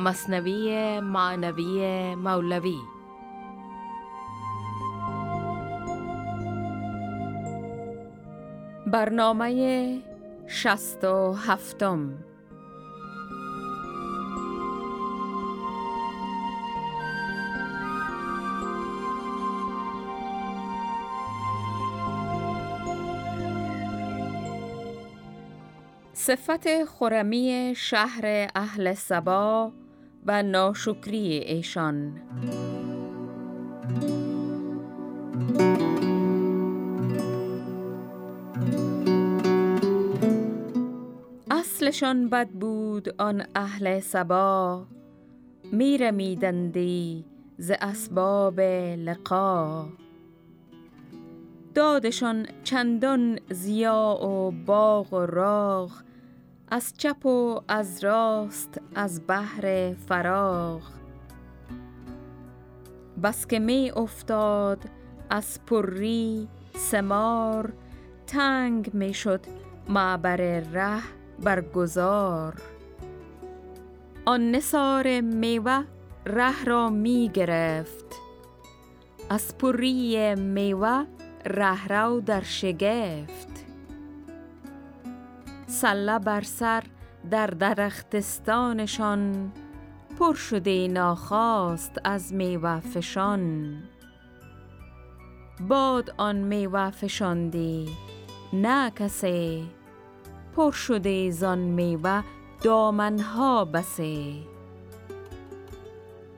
مصنوی معنوی مولوی. برنامه شست و هفتم صفت خرمی شهر اهل سبا و ناشکری ایشان. اصلشان بد بود آن اهل سبا میرمیدندی ز اسباب لقا. دادشان چندان زیا و باغ و راغ از چپ و از راست از بحر فراغ. بس که می افتاد از پری سمار تنگ می شد معبر ره برگزار. آن نثار میوه ره را می گرفت. از پری میوه رهرو در شگفت. سله بر سر در درختستانشان پر شده ناخواست از میوه فشان باد آن میوه فشاندی نه کسی پر شده زان میوه دامنها بسه.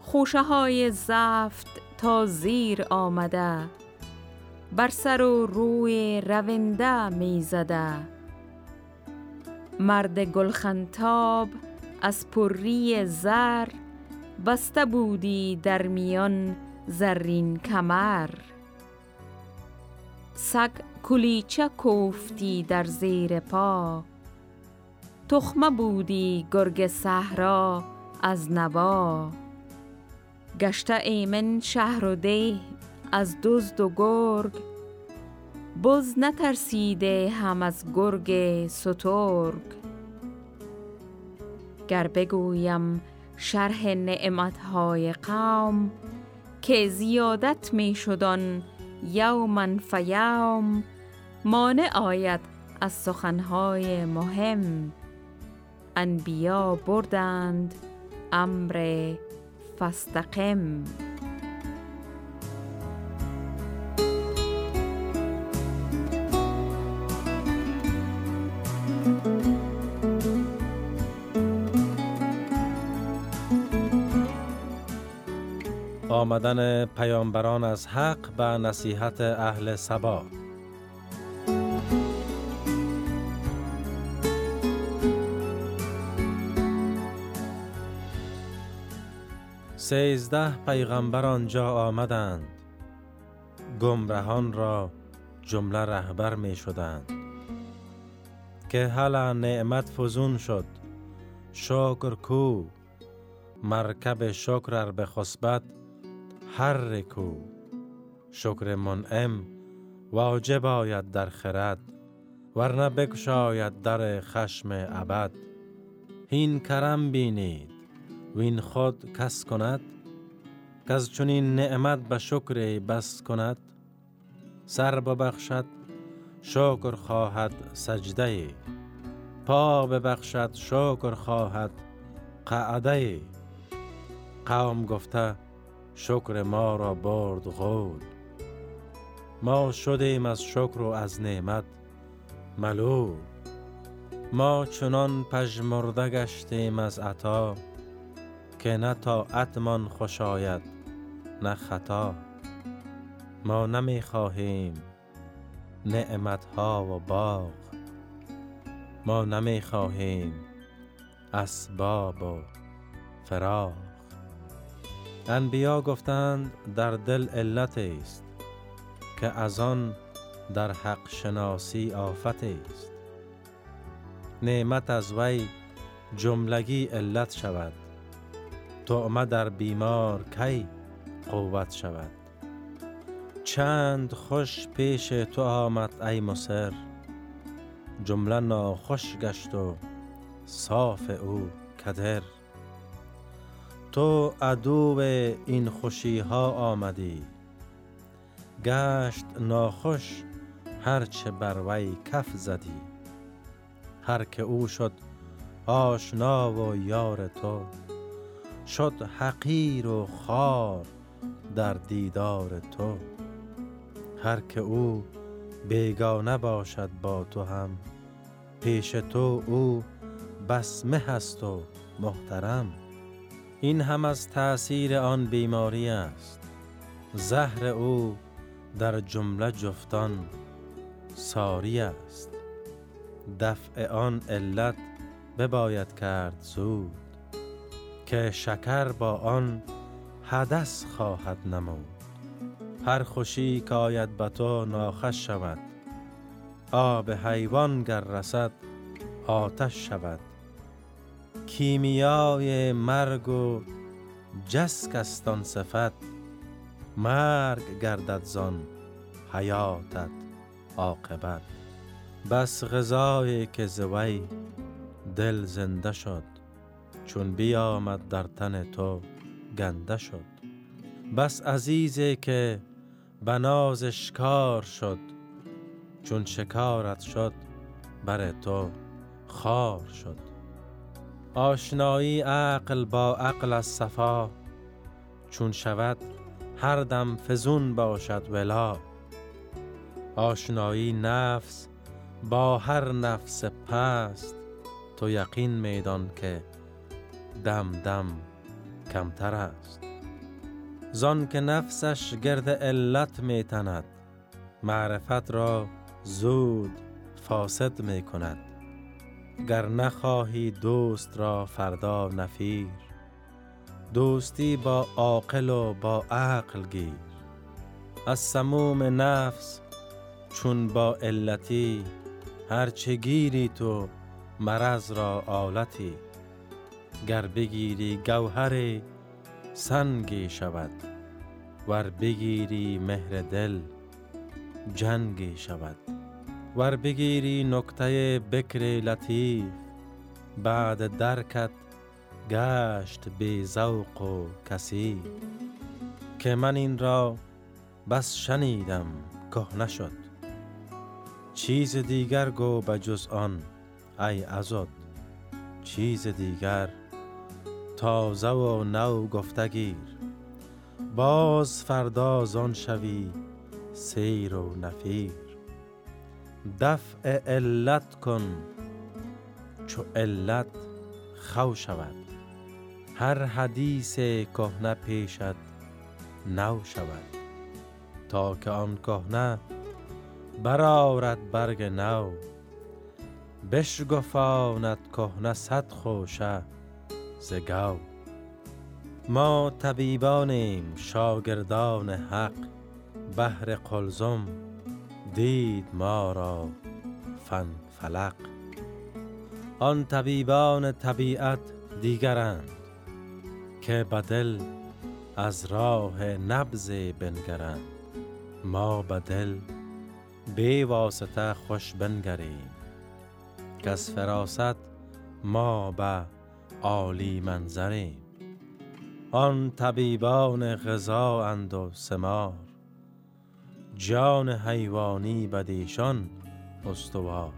خوشه های زفت تا زیر آمده بر سر و روی رونده می زده مرد گلخنتاب از پری زر بسته بودی در میان زرین کمر. سگ کلیچه کوفتی در زیر پا تخمه بودی گرگ صحرا از نوا. گشته ایمن شهر و ده از دزد و گرگ بز نترسیده هم از گرگ سترگ. گر بگویم شرح نعمتهای قوم که زیادت می شدن یومن فیوم مانع آید از سخنهای مهم. انبیا بردند امر فستقم آمدن پیامبران از حق به نصیحت اهل سبا سیزده پیغمبر آنجا آمدند. گمرهان را جمله رهبر می شدند. که حالا نعمت فزون شد. شکر کو. مرکب شکر به خصبت هر کو شکر منعم واجب آید در خرد ورنه بکشاید در خشم ابد. هین کرم بینید وین خود کس کند؟ که از چنین نعمت به شکر بس کند؟ سر ببخشد شکر خواهد سجده. پا ببخشد شکر خواهد قعده. قوم گفته شکر ما را برد غود ما شدیم از شکر و از نعمت ملو ما چنان پژمرده گشتیم از عطا که نه طاعتمان خوش آید نه خطا. ما نمی خواهیم نعمت ها و باغ. ما نمی خواهیم اسباب و فراغ. انبیا گفتند در دل علت است که از آن در حق شناسی آفت است. نعمت از وی جملگی علت شود. تعمه در بیمار کی قوت شود. چند خوش پیش تو آمد ای مصر جمله ناخوش گشت و صاف او کدر. تو عدو این خوشی ها آمدی. گشت ناخوش هرچه بر وی کف زدی. هر که او شد آشنا و یار تو شد حقیر و خار در دیدار تو. هر که او بیگانه باشد با تو هم پیش تو او بسمه هست و محترم. این هم از تأثیر آن بیماری است. زهر او در جمله جفتان ساری است. دفع آن علت بباید کرد زود که شکر با آن حدث خواهد نمود. هر خوشی که آید به تو ناخش شود. آب حیوان گر رسد آتش شود. کیمیای مرگ و جسک استان صفت. مرگ گردد زان حیاتت عاقبت. بس غذایی که زوی دل زنده شد چون بیامد در تن تو گنده شد. بس عزیزی که بناز شکار شد چون شکارت شد بر تو خار شد. آشنایی عقل با عقل از صفا. چون شود هر دم فزون باشد ولا. آشنایی نفس با هر نفس پست. تو یقین میدان که دم دم کمتر است. زان که نفسش گرد علت میتند معرفت را زود فاسد می کند گر نخواهی دوست را فردا نفیر دوستی با عاقل و با عقل گیر. از سموم نفس چون با علتی هرچه گیری تو مرض را آلتی. گر بگیری گوهر سنگی شود ور بگیری مهر دل جنگی شود. ور بگیری نکته بکر لطیف بعد درکت گشت بی ذوق و کسی که من این را بس شنیدم که نشد. چیز دیگر گو به جز آن ای ازاد چیز دیگر تازه و نو گفتگیر باز فردا زان شوی سیر و نفیر. دفع علت کن چو علت خو شود. هر حدیث کهنه پیشد نو شود. تا که آن کهنه برآورد برگ نو بشگفاند کهنه صد خوشه ز گو. ما طبیبانیم شاگردان حق بهر قلزم. دید ما را فن فلق. آن طبیبان طبیعت دیگرند که بدل از راه نبز بنگرند. ما بدل بی واسطه خوش بنگریم. که از فراست ما به عالی منظریم. آن طبیبان غذا اند و سمار جان حیوانی بدیشان استوار.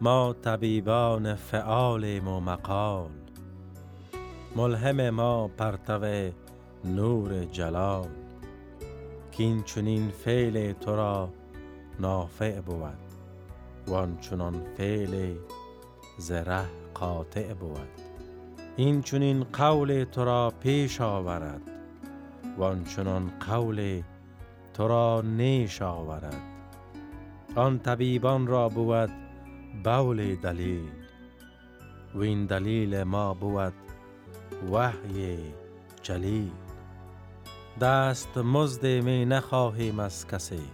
ما طبیبان فعالیم و مقال. ملهم ما پرتو نور جلال. کین چنین فعل تو را نافع بود وان چنان فعل زره قاطع بود. این چنین قول تو را پیش آورد وان چنان قول تو را نیش آورد. آن طبیبان را بود بول دلیل. و این دلیل ما بود وحی جلیل. دست مزد می نخواهیم از کسی.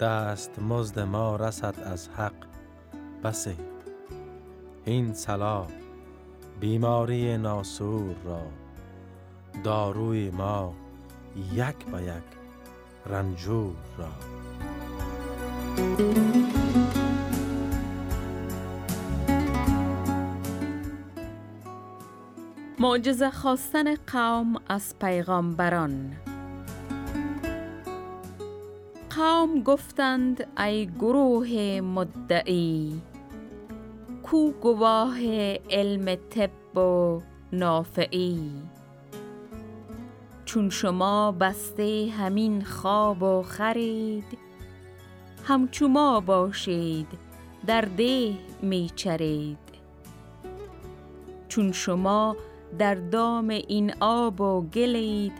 دست مزد ما رسد از حق بسی. این سلا بیماری ناسور را داروی ما یک به یک رنجور را. معجزه خواستن قوم از پیغامبران قوم گفتند ای گروه مدعی کو گواه علم طب و نافعی. چون شما بسته همین خواب و خرید همچو ما باشید در ده می چرید چون شما در دام این آب و گلید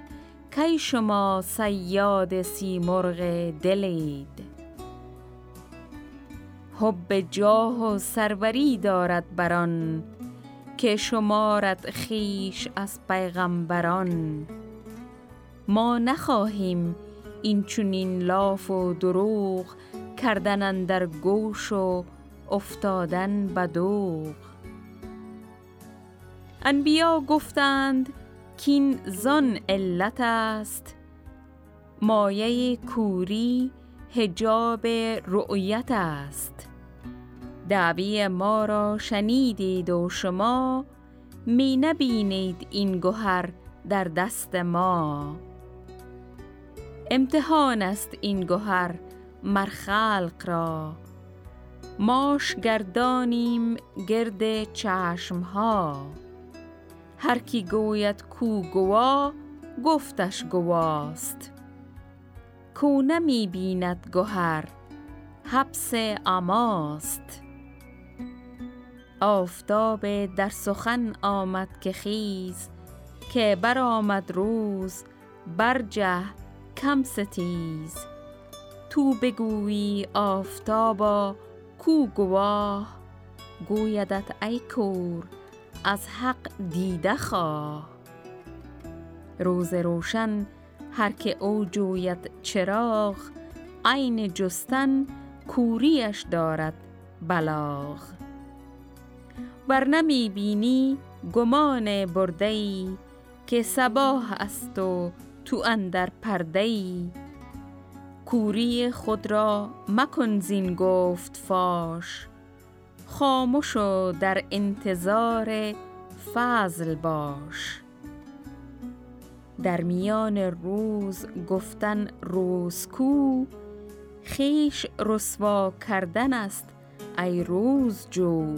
کی شما سیاد سیمرغ دلید. حب جاه و سروری دارد بران که شمارد خیش از پیغمبران. ما نخواهیم این چونین لاف و دروغ کردن در گوش و افتادن بدوغ انبیا گفتند کین زان علت است. مایه کوری هجاب رؤیت است. دعوی ما را شنیدید و شما می نبینید این گوهر در دست ما. امتحان است این گوهر مر خلق را. ماش گردانیم گرد چشم ها هر کی گوید کو گوا گفتش گواست. کو نمی بیند گوهر حبس اماست آفتاب در سخن آمد که خیز که برآمد روز برجه کم ستیز. تو بگویی آفتابا کو گواه. گویدت ای کور از حق دیده خواه. روز روشن هر که او جوید چراغ عین جستن کوریش دارد بلاغ. ور نمی بینی گمان بردهی که سباه است و تو اندر پردهی کوری خود را مکن زین گفت فاش. خاموش و در انتظار فضل باش. در میان روز گفتن روز کو خیش رسوا کردن است ای روز جو.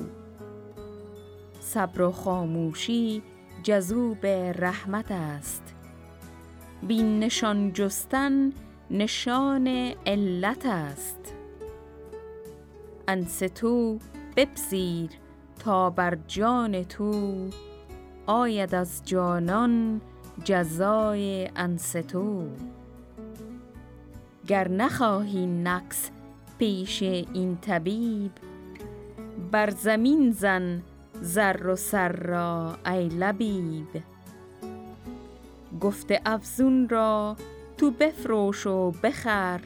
صبر و خاموشی جذوب رحمت است. بین نشان جستن نشان علت است. انس تو بپذیر تا بر جان تو آید از جانان جزای انس تو گر نخواهی نقص پیش این طبیب بر زمین زن زر و سر را ای لبیب. گفته افزون را تو بفروش و بخر.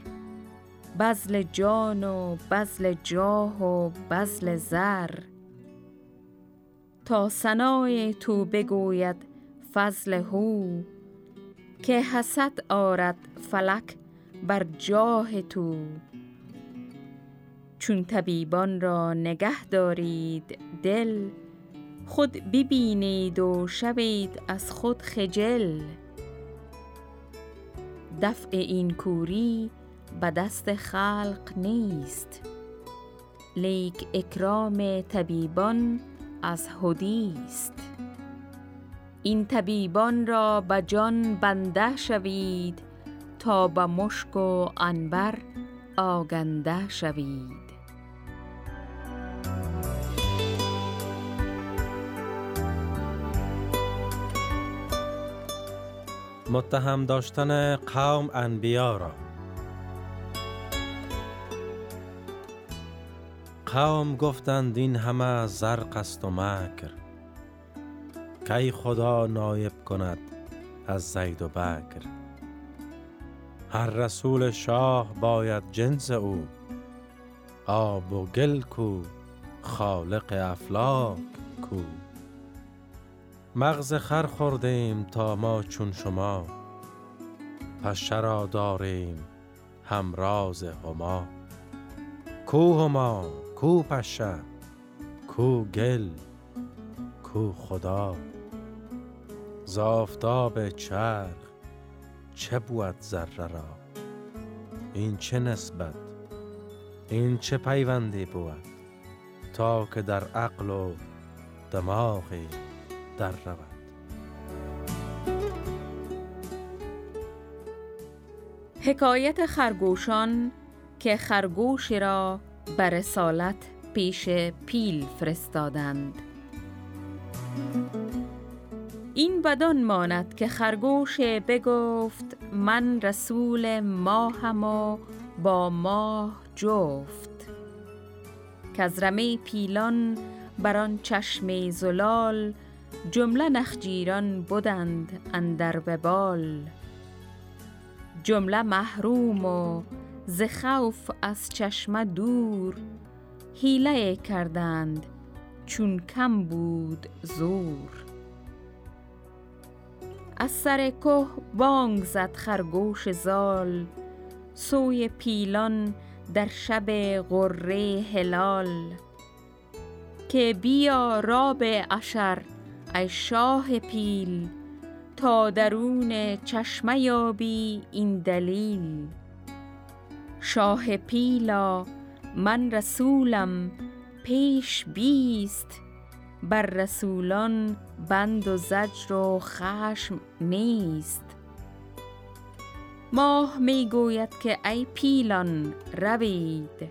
بذل جان و بذل جاه و بذل زر. تا ثنای تو بگوید فضل هو. که حسد آرد فلک بر جاه تو. چون طبیبان را نگه دارید دل خود ببینید و شوید از خود خجل. دفع این کوری به دست خلق نیست. لیک اکرام طبیبان از هدیست این طبیبان را به جان بنده شوید تا به مشک و عنبر آگنده شوید. متهم داشتن قوم انبیا را. قوم گفتند این همه زرق است و مکر. کی خدا نایب کند از زید و بکر؟ هر رسول شاه باید جنس او آب و گل کو خالق افلاک کو. مغز خر خوردیم تا ما چون شما پس چرا داریم همراز هما. کو هما کو پشه کو گل کو خدا. زافتاب چرخ چه بود ذره را؟ این چه نسبت؟ این چه پیوندی بود تا که در عقل و دماغی در رود. حکایت خرگوشان که خرگوشی را بر رسالت پیش پیل فرستادند. این بدان ماند که خرگوش بگفت من رسول ماهم و با ماه جفت. که از رمه پیلان بر آن چشم زلال جمله نخجیران بودند اندر وبال جمله محروم و ز خوف از چشمه دور حیله کردند چون کم بود زور. از سر که بانگ زد خرگوش زال سوی پیلان در شب غره هلال. که بیا راب اشر ای شاه پیل تا درون چشمه یابی این دلیل. شاه پیلا من رسولم پیش بیست. بر رسولان بند و زجر و خشم نیست. ماه می گوید که ای پیلان روید.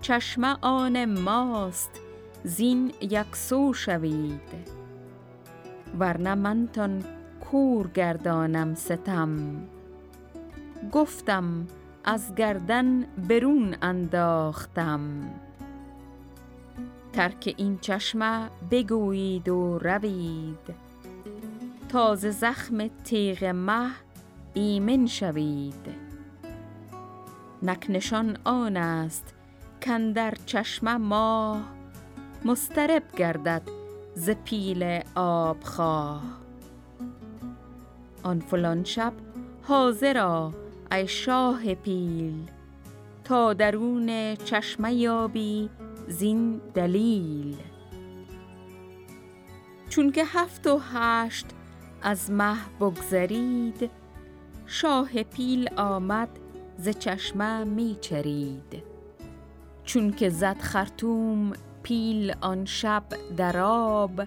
چشمه آن ماست زین یکسو شوید. ورنه منتان کور گردانم ستم. گفتم از گردن برون انداختم. ترک این چشمه بگویید و روید. تازه زخم تیغ مه ایمن شوید. نکنشان آن است کندر چشمه ماه مسترب گردد ز پیل آبخواه. آن فلان شب حاضرا ای شاه پیل. تا درون چشمه یابی زین دلیل. چون که هفت و هشت از مه بگذرید شاه پیل آمد ز چشمه می چرید. چون که زد خرطوم پیل آن شب در آب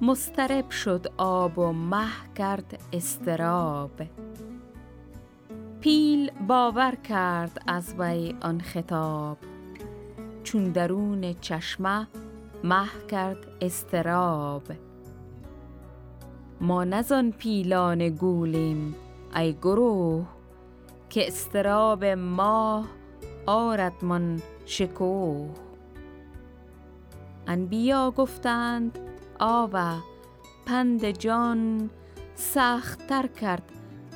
مسترب شد آب و مه کرد استراب پیل باور کرد از وی آن خطاب چون درون چشمه مه کرد استراب ما نزان پیلان گولیم ای گروه که استراب ماه آرد من شکوه. انبیا گفتند آوه پند جان سخت تر کرد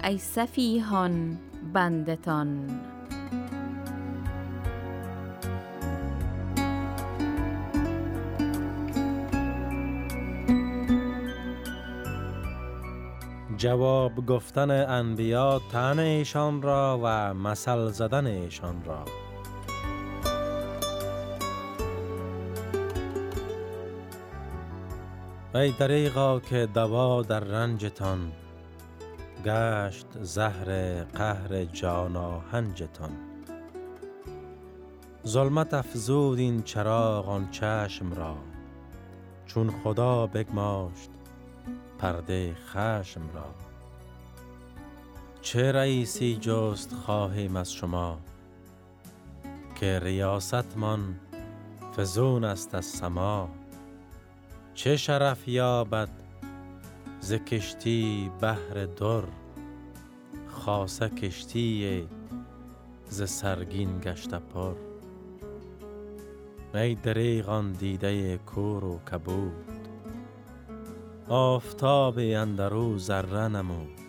ای سفیهان بندتان. جواب گفتن انبیا تن ایشان را و مثل زدن ایشان را. ای دریغا که دوا در رنجتان گشت زهر قهر جان آهنجتان. ظلمت افزود این چراغ آن چشم را چون خدا بگماشت پرده خشم را. چه رئیسی جست خواهیم از شما که ریاستمان فزون است از سما؟ چه شرف یابد ز کشتی بحر در خاصه کشتی ز سرگین گشته پر. ای دریغان دیده کور و کبود آفتاب اندرو ذره نمود.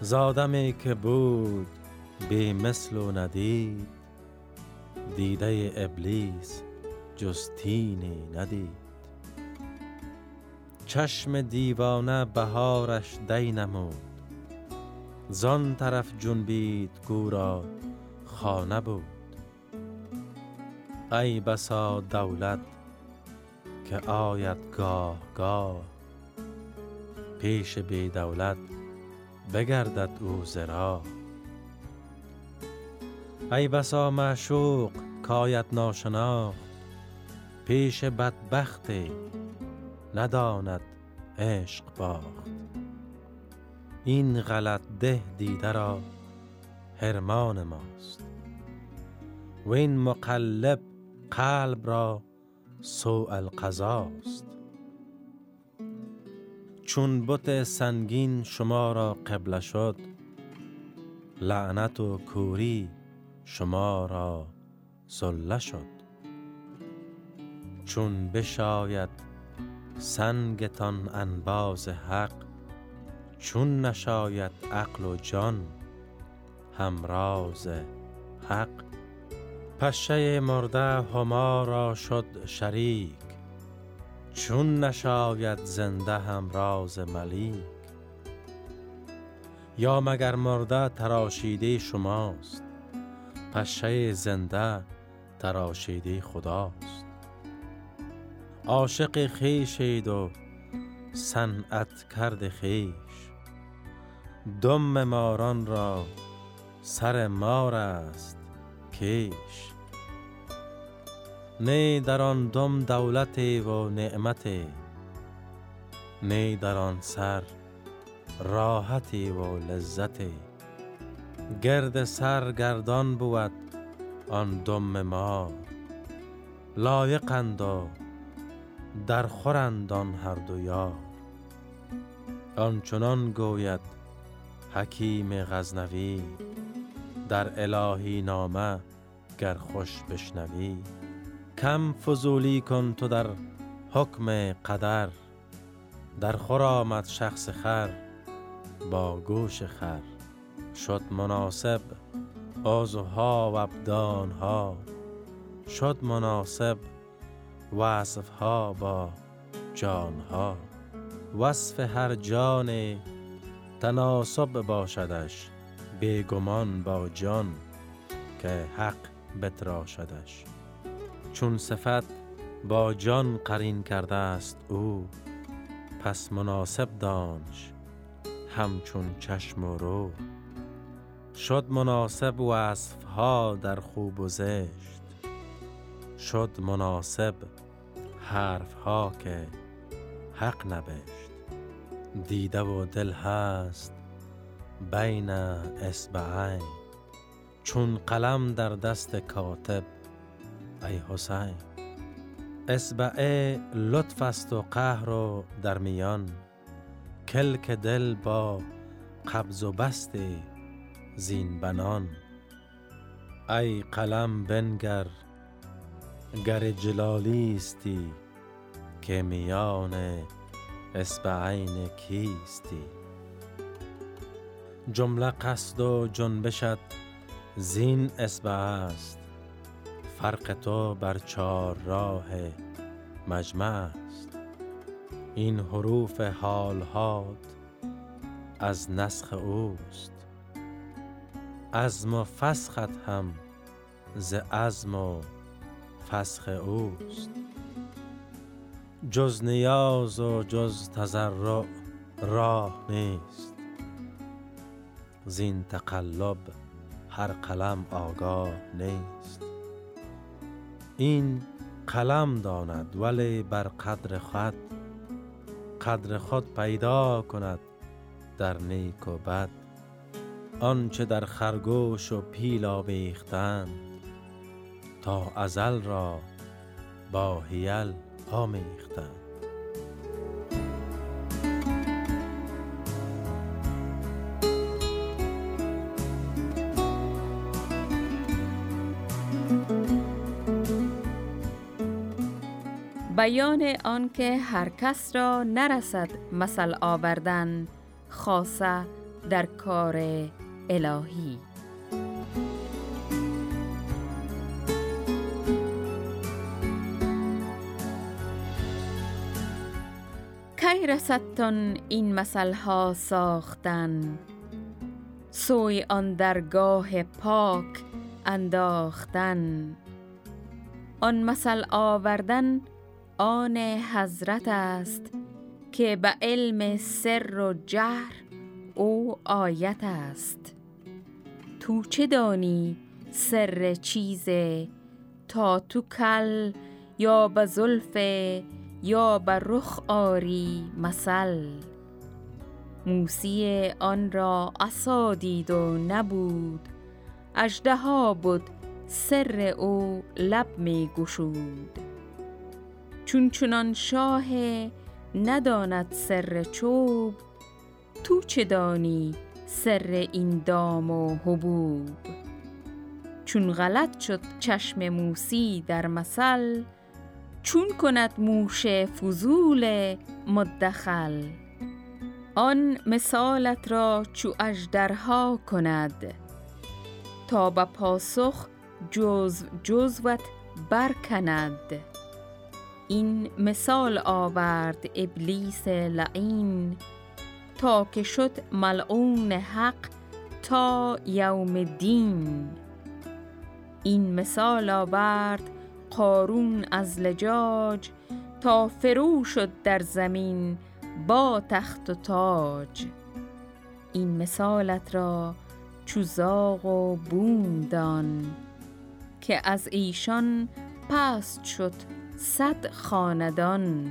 زادمی که بود بی مثل و ندید دیده ابلیس جستینی ندید. چشم دیوانه بهارش دی نمود. زان طرف جنبید گورا خانه بود. ای بسا دولت که آید گاه گاه پیش بی دولت بگردد او زرا ای بسا معشوق کایت ناشناخت پیش بدبختی نداند عشق باخت. این غلط ده دیده را هرمان ماست. و این مقلب قلب را سوء القضاست. چون بت سنگین شما را قبله شد لعنت و کوری شما را زله شد. چون بشاید سنگتان انباز حق چون نشاید عقل و جان همراز حق. پشه مرده هما را شد شریک چون نشاید زنده همراز ملیک. یا مگر مرده تراشیده شماست پشه زنده تراشیده خداست. عاشق خیشید و صنعت کرد خیش. دم ماران را سر مار است کیش. نه در آن دم دولت و نعمت نه در آن سر راحتی و لذت. گرد سر گردان بود آن دم ما لایقند و در خورند آن هر دو یار. آنچنان گوید حکیم غزنوی در الهی نامه گر خوش بشنوی. کم فضولی کن تو در حکم قدر در خور آمد شخص خر با گوش خر. شد مناسب آزوها و ابدانها شد مناسب وصفها با جانها. وصف هر جان تناسب باشدش بیگمان با جان که حق بتراشدش. چون صفت با جان قرین کرده است او پس مناسب دانش همچون چشم و رو شد مناسب وصفها در خوب و زشت شد مناسب حرفها که حق نبشت. دیده و دل هست بین اسبعین چون قلم در دست کاتب ای حسین. اسبعه لطف است و قهر و در میان کلک دل با قبض و بست زین بنان ای قلم بنگر گر جلالیستی که میان اسبعین کیستی؟ جمله قصد و جنبشت زین اسبع است فرق تو بر چار راه مجمع است. این حروف حالهات از نسخ اوست عزم و فسخت هم ز عزم و فسخ اوست. جز نیاز و جز تضرع راه نیست. زین تقلب هر قلم آگاه نیست. این قلم داند ولی بر قدر خود قدر خود پیدا کند در نیک و بد. آنچه در خرگوش و پیل آویختند تا ازل را با هیل آمیختند بیان آنکه هر کس را نرسد مثل آوردن خاصه در کار الهی. کی رسدتان این مثل ها ساختن. سوی آن درگاه پاک انداختن. آن مثل آوردن آن حضرت است که به علم سر و جهر او آیت است. تو چه دانی سر چیزه؟ تا تو کل یا به یا به رخ آری مثل. موسی آن را عصا دید و نبود. اژدها بود سر او لب می گشود. چون چنان شاه نداند سر چوب تو چه دانی سر این دام و حبوب؟ چون غلط شد چشم موسی در مثل چون کند موش فضول مدخل. آن مثالت را چو اژدرها کند. تا به پاسخ جزو جزوت برکند. این مثال آورد ابلیس لعین. تا که شد ملعون حق تا یوم دین. این مثال آورد قارون از لجاج تا فرو شد در زمین با تخت و تاج. این مثالت را چوزاق و بوندان که از ایشان پست شد صد خاندان.